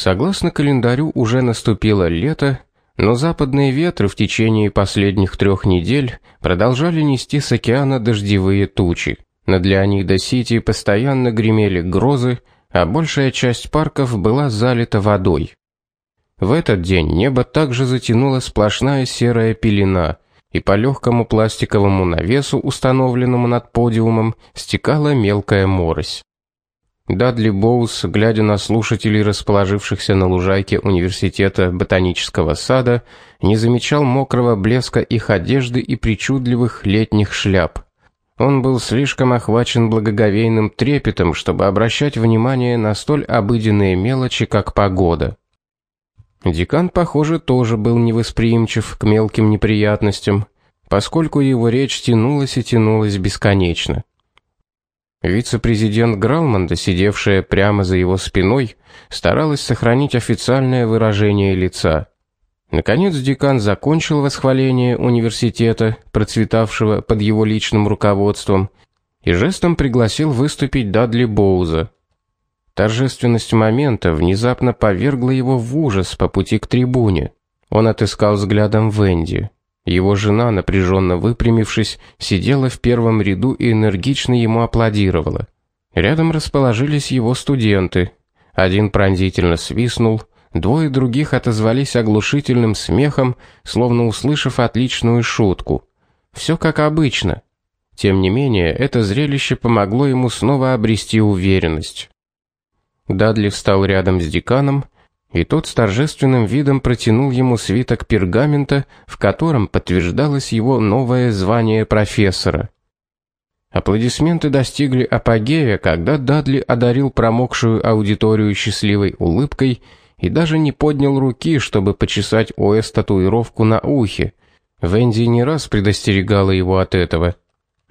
Согласно календарю, уже наступило лето, но западные ветры в течение последних трех недель продолжали нести с океана дождевые тучи. Над Леонидо-Сити постоянно гремели грозы, а большая часть парков была залита водой. В этот день небо также затянула сплошная серая пелена, и по легкому пластиковому навесу, установленному над подиумом, стекала мелкая морось. Дадли Боус, глядя на слушателей, расположившихся на лужайке университета ботанического сада, не замечал мокрого блеска их одежды и причудливых летних шляп. Он был слишком охвачен благоговейным трепетом, чтобы обращать внимание на столь обыденные мелочи, как погода. Декан, похоже, тоже был невосприимчив к мелким неприятностям, поскольку его речь тянулась и тянулась бесконечно. Вице-президент Гралманда, сидевшая прямо за его спиной, старалась сохранить официальное выражение лица. Наконец декан закончил восхваление университета, процветавшего под его личным руководством, и жестом пригласил выступить Дадли Боуза. Торжественность момента внезапно повергла его в ужас по пути к трибуне. Он отыскал взглядом Венди. Его жена, напряженно выпрямившись, сидела в первом ряду и энергично ему аплодировала. Рядом расположились его студенты. Один пронзительно свистнул, двое других отозвались оглушительным смехом, словно услышав отличную шутку. Все как обычно. Тем не менее, это зрелище помогло ему снова обрести уверенность. Дадли встал рядом с деканом и тот с торжественным видом протянул ему свиток пергамента, в котором подтверждалось его новое звание профессора. Аплодисменты достигли апогея, когда Дадли одарил промокшую аудиторию счастливой улыбкой и даже не поднял руки, чтобы почесать ОС татуировку на ухе. Венди не раз предостерегала его от этого.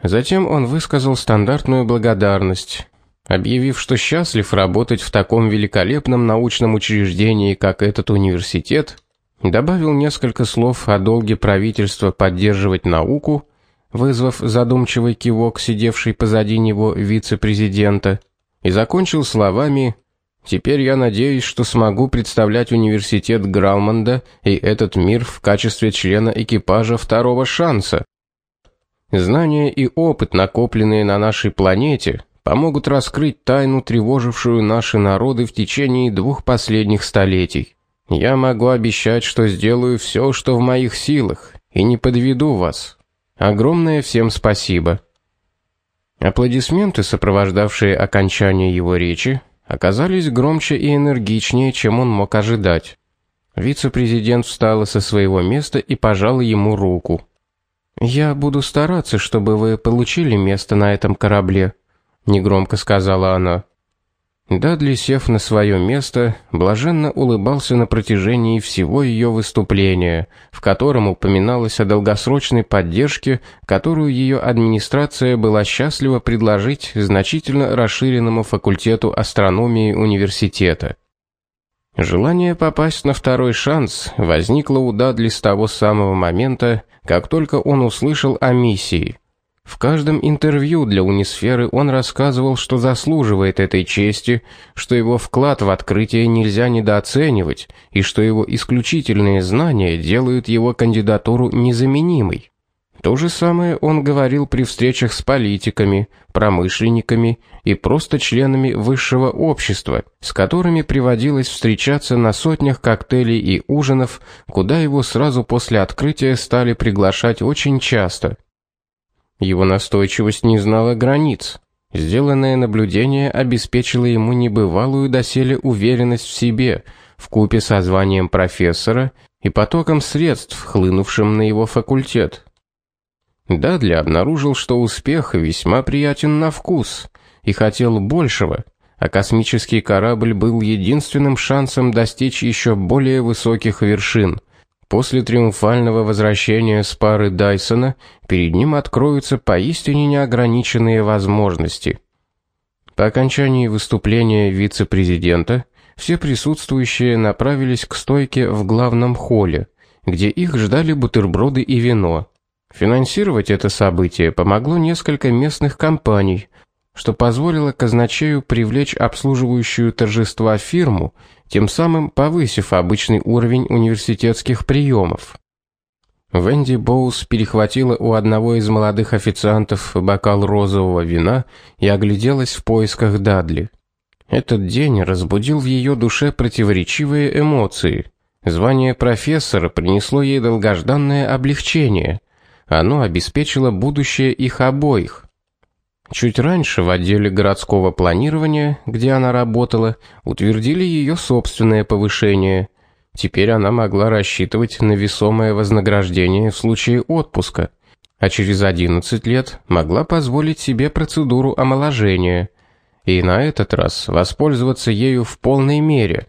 Затем он высказал стандартную благодарность, объявив, что счастлив работать в таком великолепном научном учреждении, как этот университет, добавил несколько слов о долге правительства поддерживать науку, вызвав задумчивый кивок сидевшей позади него вице-президента, и закончил словами: "Теперь я надеюсь, что смогу представлять университет Гралмонда и этот мир в качестве члена экипажа второго шанса. Знания и опыт, накопленные на нашей планете, помогут раскрыть тайну, тревожившую наши народы в течение двух последних столетий. Я могу обещать, что сделаю все, что в моих силах, и не подведу вас. Огромное всем спасибо. Аплодисменты, сопровождавшие окончание его речи, оказались громче и энергичнее, чем он мог ожидать. Вице-президент встала со своего места и пожала ему руку. Я буду стараться, чтобы вы получили место на этом корабле, негромко сказала она. Дадли, сев на свое место, блаженно улыбался на протяжении всего ее выступления, в котором упоминалось о долгосрочной поддержке, которую ее администрация была счастлива предложить значительно расширенному факультету астрономии университета. Желание попасть на второй шанс возникло у Дадли с того самого момента, как только он услышал о миссии – в каждом интервью для Унисферы он рассказывал, что заслуживает этой чести, что его вклад в открытие нельзя недооценивать и что его исключительные знания делают его кандидатуру незаменимой. То же самое он говорил при встречах с политиками, промышленниками и просто членами высшего общества, с которыми приводилось встречаться на сотнях коктейлей и ужинов, куда его сразу после открытия стали приглашать очень часто – его настойчивость не знала границ. Сделанное наблюдение обеспечило ему небывалую доселе уверенность в себе, в купе со званием профессора и потоком средств, хлынувшим на его факультет. Дадли обнаружил, что успех весьма приятен на вкус и хотел большего, а космический корабль был единственным шансом достичь еще более высоких вершин. После триумфального возвращения с пары Дайсона перед ним откроются поистине неограниченные возможности. По окончании выступления вице-президента все присутствующие направились к стойке в главном холле, где их ждали бутерброды и вино. Финансировать это событие помогло несколько местных компаний, что позволило казначею привлечь обслуживающую торжества фирму, тем самым повысив обычный уровень университетских приемов. Венди Боус перехватила у одного из молодых официантов бокал розового вина и огляделась в поисках Дадли. Этот день разбудил в ее душе противоречивые эмоции. Звание профессора принесло ей долгожданное облегчение. Оно обеспечило будущее их обоих. Чуть раньше в отделе городского планирования, где она работала, утвердили ее собственное повышение – Теперь она могла рассчитывать на весомое вознаграждение в случае отпуска, а через 11 лет могла позволить себе процедуру омоложения и на этот раз воспользоваться ею в полной мере.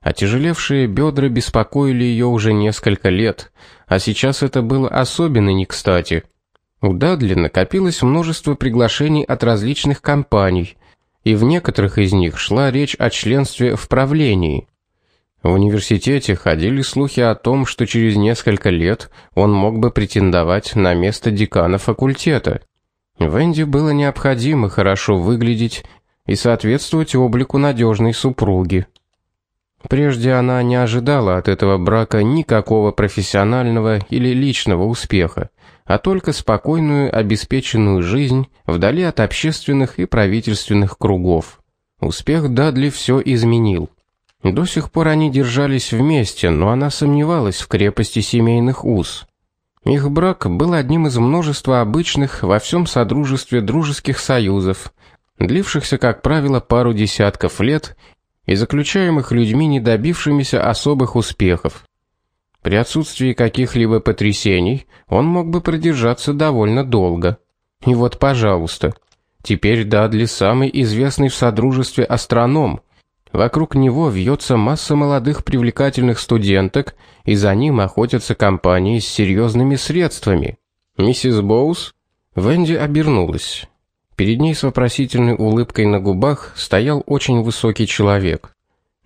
Отяжелевшие бедра беспокоили ее уже несколько лет, а сейчас это было особенно не кстати. У Дадли накопилось множество приглашений от различных компаний, и в некоторых из них шла речь о членстве в правлении. В университете ходили слухи о том, что через несколько лет он мог бы претендовать на место декана факультета. Венди было необходимо хорошо выглядеть и соответствовать облику надежной супруги. Прежде она не ожидала от этого брака никакого профессионального или личного успеха, а только спокойную, обеспеченную жизнь вдали от общественных и правительственных кругов. Успех Дадли все изменил. До сих пор они держались вместе, но она сомневалась в крепости семейных уз. Их брак был одним из множества обычных во всем содружестве дружеских союзов, длившихся, как правило, пару десятков лет и заключаемых людьми, не добившимися особых успехов. При отсутствии каких-либо потрясений он мог бы продержаться довольно долго. И вот, пожалуйста, теперь Дадли самый известный в содружестве астроном – Вокруг него вьется масса молодых привлекательных студенток, и за ним охотятся компании с серьезными средствами. Миссис Боус Венди обернулась. Перед ней с вопросительной улыбкой на губах стоял очень высокий человек.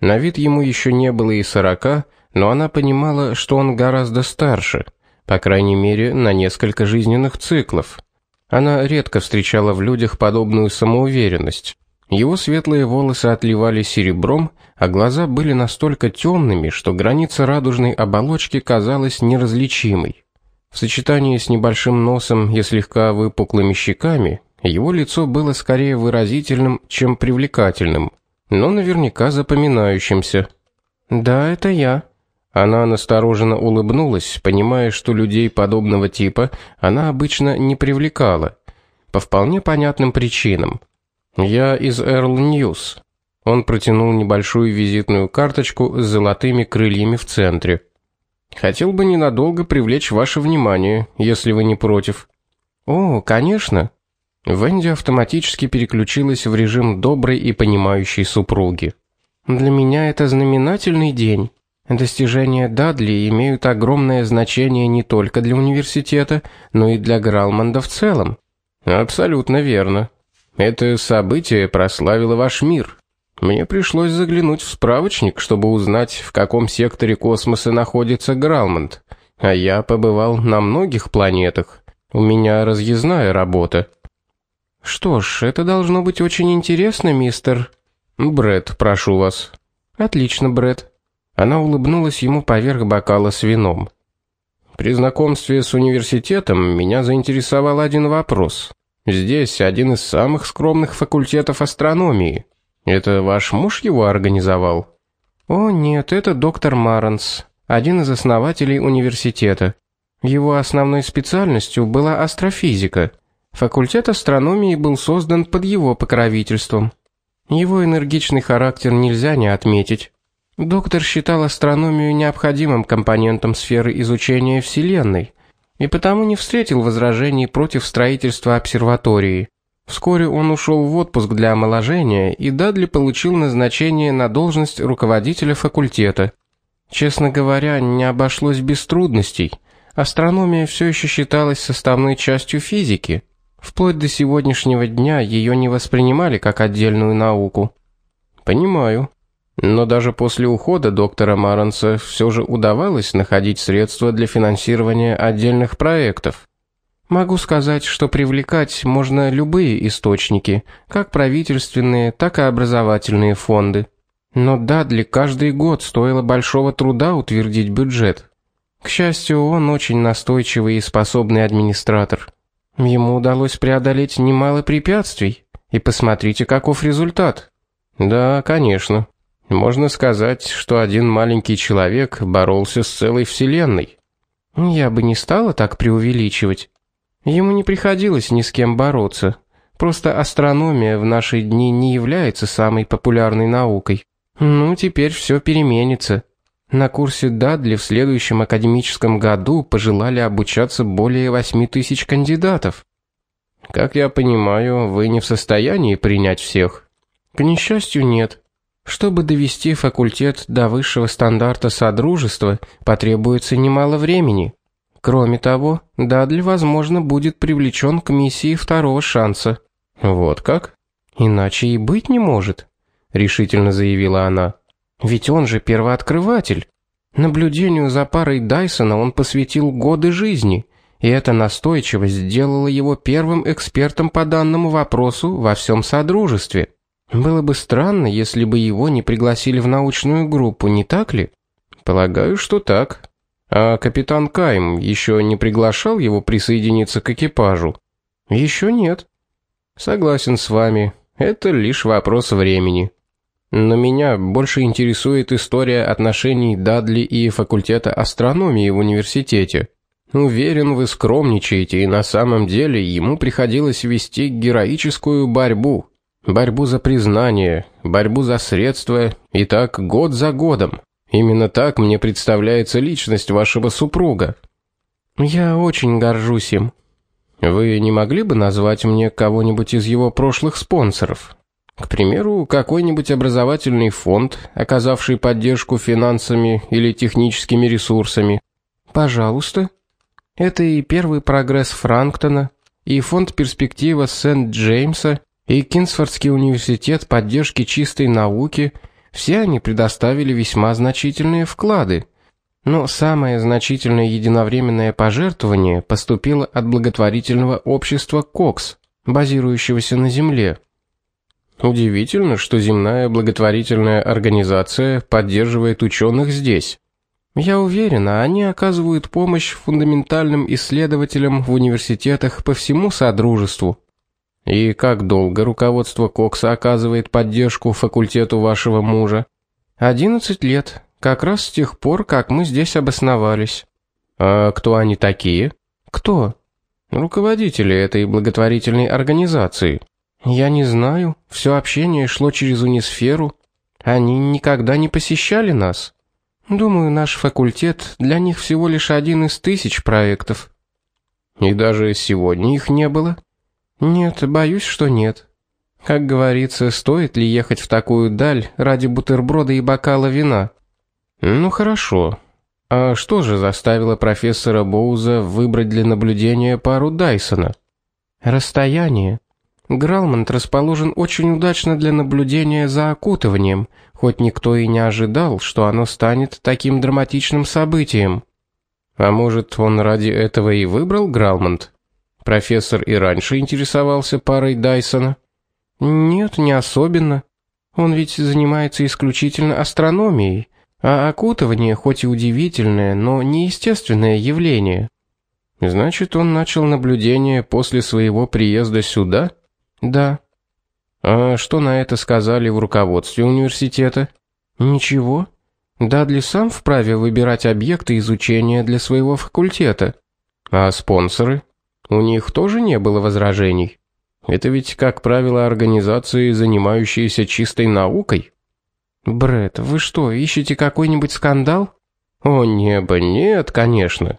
На вид ему еще не было и сорока, но она понимала, что он гораздо старше, по крайней мере, на несколько жизненных циклов. Она редко встречала в людях подобную самоуверенность. Его светлые волосы отливали серебром, а глаза были настолько темными, что граница радужной оболочки казалась неразличимой. В сочетании с небольшим носом и слегка выпуклыми щеками, его лицо было скорее выразительным, чем привлекательным, но наверняка запоминающимся. "Да, это я". Она настороженно улыбнулась, понимая, что людей подобного типа она обычно не привлекала по вполне понятным причинам. Я из Earl News. Он протянул небольшую визитную карточку с золотыми крыльями в центре. Хотел бы ненадолго привлечь ваше внимание, если вы не против. О, конечно. Венди автоматически переключилась в режим доброй и понимающей супруги. Для меня это знаменательный день. Достижения Дадли имеют огромное значение не только для университета, но и для Гралмонда в целом. Абсолютно верно. Это событие прославило ваш мир. Мне пришлось заглянуть в справочник, чтобы узнать, в каком секторе космоса находится Гралмонд. А я побывал на многих планетах. У меня разъездная работа. Что ж, это должно быть очень интересно, мистер Брэд, прошу вас. Отлично, Брэд. Она улыбнулась ему поверх бокала с вином. При знакомстве с университетом меня заинтересовал один вопрос. Здесь один из самых скромных факультетов астрономии. Это ваш муж его организовал? О, нет, это доктор Маранс, один из основателей университета. Его основной специальностью была астрофизика. Факультет астрономии был создан под его покровительством. Его энергичный характер нельзя не отметить. Доктор считал астрономию необходимым компонентом сферы изучения Вселенной и потому не встретил возражений против строительства обсерватории. Вскоре он ушел в отпуск для омоложения, и Дадли получил назначение на должность руководителя факультета. Честно говоря, не обошлось без трудностей. Астрономия все еще считалась составной частью физики. Вплоть до сегодняшнего дня ее не воспринимали как отдельную науку. Понимаю. Но даже после ухода доктора Маранса все же удавалось находить средства для финансирования отдельных проектов. Могу сказать, что привлекать можно любые источники, как правительственные, так и образовательные фонды. Но Дадли каждый год стоило большого труда утвердить бюджет. К счастью, он очень настойчивый и способный администратор. Ему удалось преодолеть немало препятствий, и посмотрите, каков результат. Да, конечно. Можно сказать, что один маленький человек боролся с целой вселенной. Я бы не стала так преувеличивать. Ему не приходилось ни с кем бороться. Просто астрономия в наши дни не является самой популярной наукой. Ну, теперь все переменится. На курсе Дадли в следующем академическом году пожелали обучаться более восьми тысяч кандидатов. Как я понимаю, вы не в состоянии принять всех. К несчастью, нет. Чтобы довести факультет до высшего стандарта содружества, потребуется немало времени. Кроме того, Дадли, возможно, будет привлечен к миссии второго шанса. Вот как? Иначе и быть не может, решительно заявила она. Ведь он же первооткрыватель. Наблюдению за парой Дайсона он посвятил годы жизни, и эта настойчивость сделала его первым экспертом по данному вопросу во всем содружестве. Было бы странно, если бы его не пригласили в научную группу, не так ли? Полагаю, что так. А капитан Кайм еще не приглашал его присоединиться к экипажу. Еще нет. Согласен с вами. Это лишь вопрос времени. Но меня больше интересует история отношений Дадли и факультета астрономии в университете. Уверен, вы скромничаете, и на самом деле ему приходилось вести героическую борьбу. Борьбу за признание, борьбу за средства, и так год за годом. Именно так мне представляется личность вашего супруга. Я очень горжусь им. Вы не могли бы назвать мне кого-нибудь из его прошлых спонсоров? К примеру, какой-нибудь образовательный фонд, оказавший поддержку финансами или техническими ресурсами. Пожалуйста. Это и первый прогресс Франктона, и фонд Перспектива Сент-Джеймса, и Кинсфордский университет поддержки чистой науки. Все они предоставили весьма значительные вклады. Но самое значительное единовременное пожертвование поступило от благотворительного общества Кокс, базирующегося на Земле. Удивительно, что земная благотворительная организация поддерживает ученых здесь. Я уверена, они оказывают помощь фундаментальным исследователям в университетах по всему содружеству. И как долго руководство Кокса оказывает поддержку факультету вашего мужа? 11 лет, как раз с тех пор, как мы здесь обосновались. А кто они такие? Кто? Руководители этой благотворительной организации. Я не знаю, все общение шло через унисферу. Они никогда не посещали нас. Думаю, наш факультет для них всего лишь один из тысяч проектов. И даже сегодня их не было. Нет, боюсь, что нет. Как говорится, стоит ли ехать в такую даль ради бутерброда и бокала вина? Ну хорошо. А что же заставило профессора Боуза выбрать для наблюдения пару Дайсона? Расстояние. Гралмонт расположен очень удачно для наблюдения за окутыванием, хоть никто и не ожидал, что оно станет таким драматичным событием. А может, он ради этого и выбрал Гралмонт? Профессор и раньше интересовался парой Дайсона. Нет, не особенно. Он ведь занимается исключительно астрономией, а окутывание хоть и удивительное, но неестественное явление. Значит, он начал наблюдение после своего приезда сюда? Да. А что на это сказали в руководстве университета? Ничего. Дадли сам вправе выбирать объекты изучения для своего факультета. А спонсоры? У них тоже не было возражений. Это ведь, как правило, организации, занимающиеся чистой наукой. Бред, вы что, ищете какой-нибудь скандал? О небо, нет, конечно.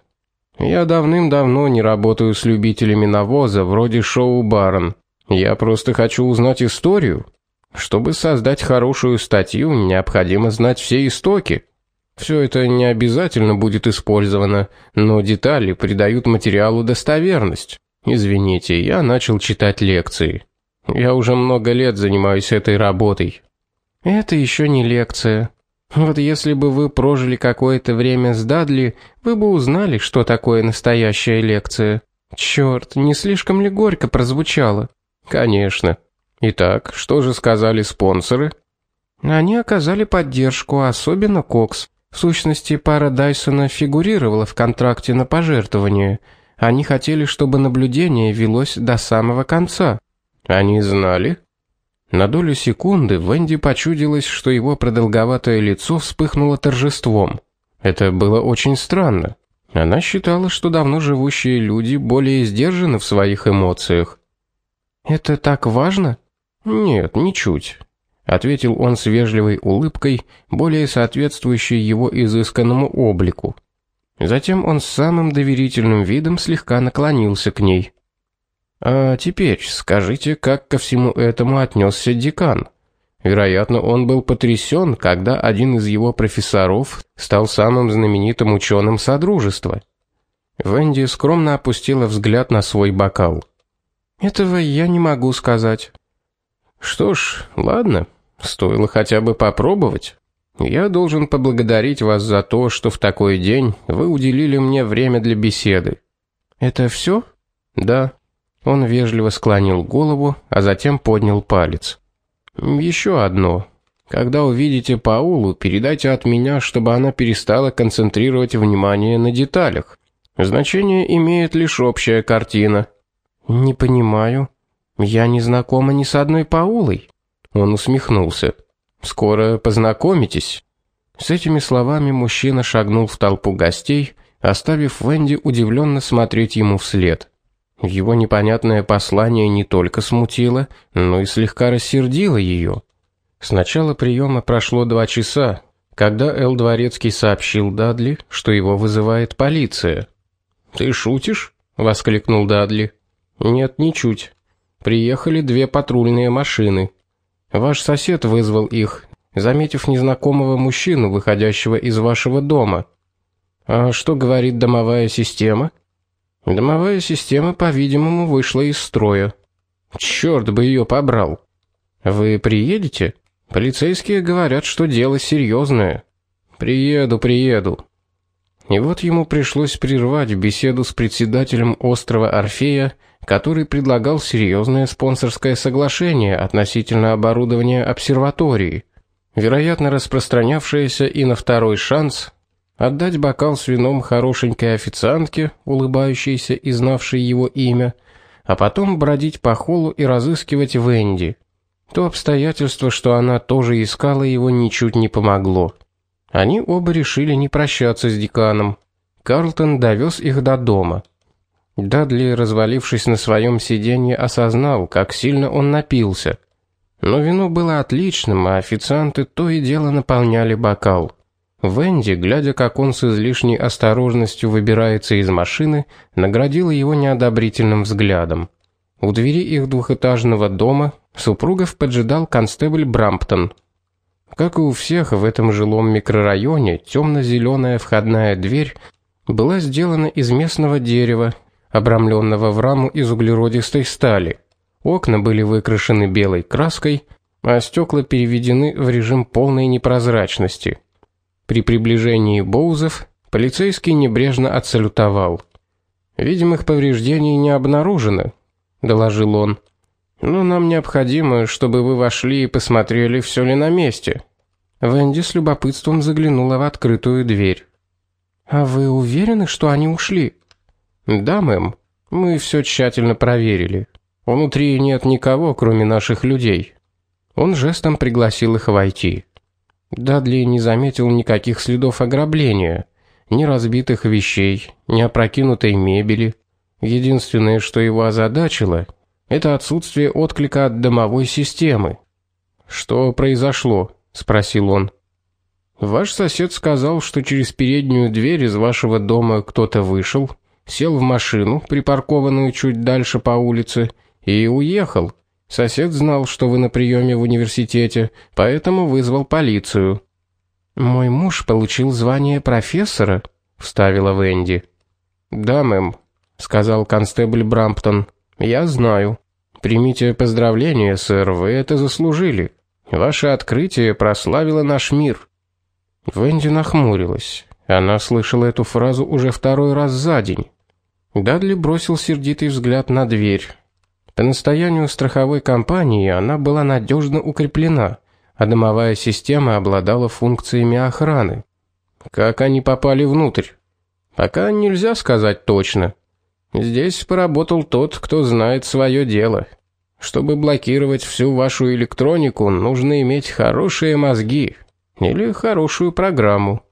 Я давным-давно не работаю с любителями навоза, вроде шоу Барон. Я просто хочу узнать историю. Чтобы создать хорошую статью, необходимо знать все истоки. Все это не обязательно будет использовано, но детали придают материалу достоверность. Извините, я начал читать лекции. Я уже много лет занимаюсь этой работой. Это еще не лекция. Вот если бы вы прожили какое-то время с Дадли, вы бы узнали, что такое настоящая лекция. Черт, не слишком ли горько прозвучало? Конечно. Итак, что же сказали спонсоры? Они оказали поддержку, особенно Кокс. В сущности, пара Дайсона фигурировала в контракте на пожертвование. Они хотели, чтобы наблюдение велось до самого конца. Они знали? На долю секунды Венди почудилось, что его продолговатое лицо вспыхнуло торжеством. Это было очень странно. Она считала, что давно живущие люди более сдержаны в своих эмоциях. Это так важно? Нет, ничуть ответил он с вежливой улыбкой, более соответствующей его изысканному облику. Затем он с самым доверительным видом слегка наклонился к ней. А теперь скажите, как ко всему этому отнесся декан? Вероятно, он был потрясен, когда один из его профессоров стал самым знаменитым ученым содружества. Венди скромно опустила взгляд на свой бокал. Этого я не могу сказать. Что ж, ладно, Стоило хотя бы попробовать. Я должен поблагодарить вас за то, что в такой день вы уделили мне время для беседы. Это все? Да. Он вежливо склонил голову, а затем поднял палец. Еще одно. Когда увидите Паулу, передайте от меня, чтобы она перестала концентрировать внимание на деталях. Значение имеет лишь общая картина. Не понимаю. Я не знакома ни с одной Паулой. Он усмехнулся. Скоро познакомитесь. С этими словами мужчина шагнул в толпу гостей, оставив Венди удивленно смотреть ему вслед. Его непонятное послание не только смутило, но и слегка рассердило ее. С начала приема прошло два часа, когда Эл Дворецкий сообщил Дадли, что его вызывает полиция. "Ты шутишь?" воскликнул Дадли. "Нет, ничуть. Приехали две патрульные машины. Ваш сосед вызвал их, заметив незнакомого мужчину, выходящего из вашего дома. А что говорит домовая система? Домовая система, по-видимому, вышла из строя. Черт бы ее побрал. Вы приедете? Полицейские говорят, что дело серьезное. Приеду, приеду. И вот ему пришлось прервать беседу с председателем острова Орфея который предлагал серьезное спонсорское соглашение относительно оборудования обсерватории, вероятно, распространявшееся и на второй шанс отдать бокал с вином хорошенькой официантке, улыбающейся и знавшей его имя, а потом бродить по холлу и разыскивать Венди. То обстоятельство, что она тоже искала его, ничуть не помогло. Они оба решили не прощаться с деканом. Карлтон довез их до дома. Дадли, развалившись на своем сиденье, осознал, как сильно он напился. Но вино было отличным, а официанты то и дело наполняли бокал. Венди, глядя, как он с излишней осторожностью выбирается из машины, наградила его неодобрительным взглядом. У двери их двухэтажного дома супругов поджидал констебль Брамптон. Как и у всех в этом жилом микрорайоне, темно зеленая входная дверь была сделана из местного дерева обрамленного в раму из углеродистой стали. Окна были выкрашены белой краской, а стекла переведены в режим полной непрозрачности. При приближении Боузов полицейский небрежно отсалютовал. Видимых повреждений не обнаружено, доложил он. Но нам необходимо, чтобы вы вошли и посмотрели, все ли на месте. Венди с любопытством заглянула в открытую дверь. А вы уверены, что они ушли? Да, мэм. Мы все тщательно проверили. Внутри нет никого, кроме наших людей. Он жестом пригласил их войти. Дадли не заметил никаких следов ограбления, ни разбитых вещей, ни опрокинутой мебели. Единственное, что его озадачило, это отсутствие отклика от домовой системы. Что произошло? спросил он. Ваш сосед сказал, что через переднюю дверь из вашего дома кто-то вышел сел в машину, припаркованную чуть дальше по улице, и уехал. Сосед знал, что вы на приеме в университете, поэтому вызвал полицию. Мой муж получил звание профессора, вставила Венди. Да, мэм, сказал констебль Брамптон. Я знаю. Примите поздравления, сэр, вы это заслужили. Ваше открытие прославило наш мир. Венди нахмурилась. Она слышала эту фразу уже второй раз за день. Дадли бросил сердитый взгляд на дверь. По настоянию страховой компании она была надежно укреплена, а дымовая система обладала функциями охраны. Как они попали внутрь? Пока нельзя сказать точно. Здесь поработал тот, кто знает свое дело. Чтобы блокировать всю вашу электронику, нужно иметь хорошие мозги или хорошую программу.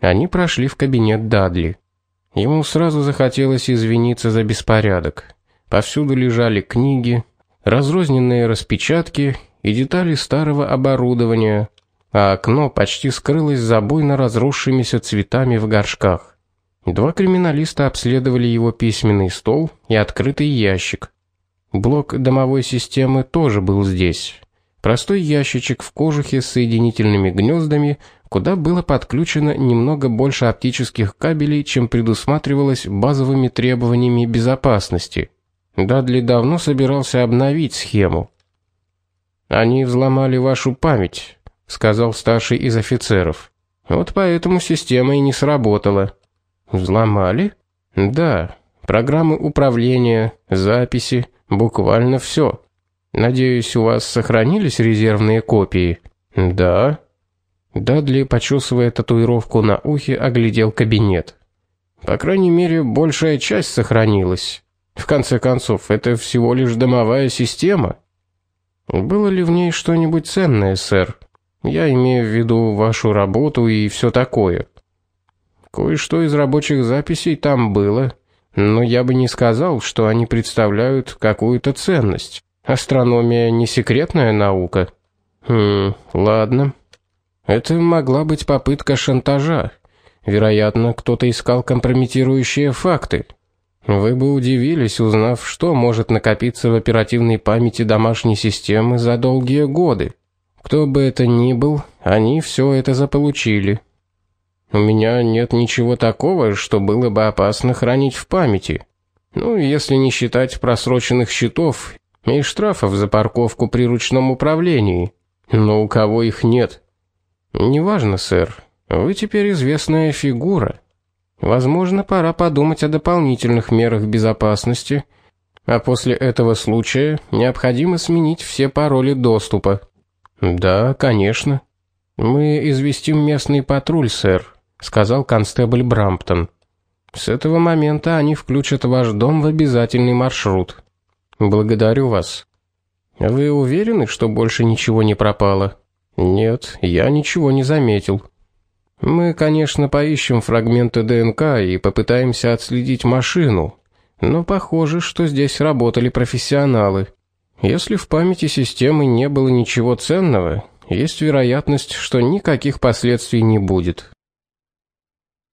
Они прошли в кабинет Дадли. Ему сразу захотелось извиниться за беспорядок. Повсюду лежали книги, разрозненные распечатки и детали старого оборудования, а окно почти скрылось за буйно разросшимися цветами в горшках. Два криминалиста обследовали его письменный стол и открытый ящик. Блок домовой системы тоже был здесь. Простой ящичек в кожухе с соединительными гнездами, куда было подключено немного больше оптических кабелей, чем предусматривалось базовыми требованиями безопасности. Дадли давно собирался обновить схему. Они взломали вашу память, сказал старший из офицеров. Вот поэтому система и не сработала. Взломали? Да. Программы управления, записи, буквально все. Надеюсь, у вас сохранились резервные копии. Да. Дадли, почесывая татуировку на ухе, оглядел кабинет. По крайней мере, большая часть сохранилась. В конце концов, это всего лишь домовая система. Было ли в ней что-нибудь ценное, сэр? Я имею в виду вашу работу и все такое. Кое-что из рабочих записей там было, но я бы не сказал, что они представляют какую-то ценность. Астрономия не секретная наука. Хм, ладно. Это могла быть попытка шантажа. Вероятно, кто-то искал компрометирующие факты. Вы бы удивились, узнав, что может накопиться в оперативной памяти домашней системы за долгие годы. Кто бы это ни был, они все это заполучили. У меня нет ничего такого, что было бы опасно хранить в памяти. Ну, если не считать просроченных счетов и штрафов за парковку при ручном управлении. Но у кого их нет? Неважно, сэр. Вы теперь известная фигура. Возможно, пора подумать о дополнительных мерах безопасности, а после этого случая необходимо сменить все пароли доступа. Да, конечно. Мы известим местный патруль, сэр, сказал констебль Брамптон. С этого момента они включат ваш дом в обязательный маршрут. Благодарю вас. Вы уверены, что больше ничего не пропало? Нет, я ничего не заметил. Мы, конечно, поищем фрагменты ДНК и попытаемся отследить машину, но похоже, что здесь работали профессионалы. Если в памяти системы не было ничего ценного, есть вероятность, что никаких последствий не будет.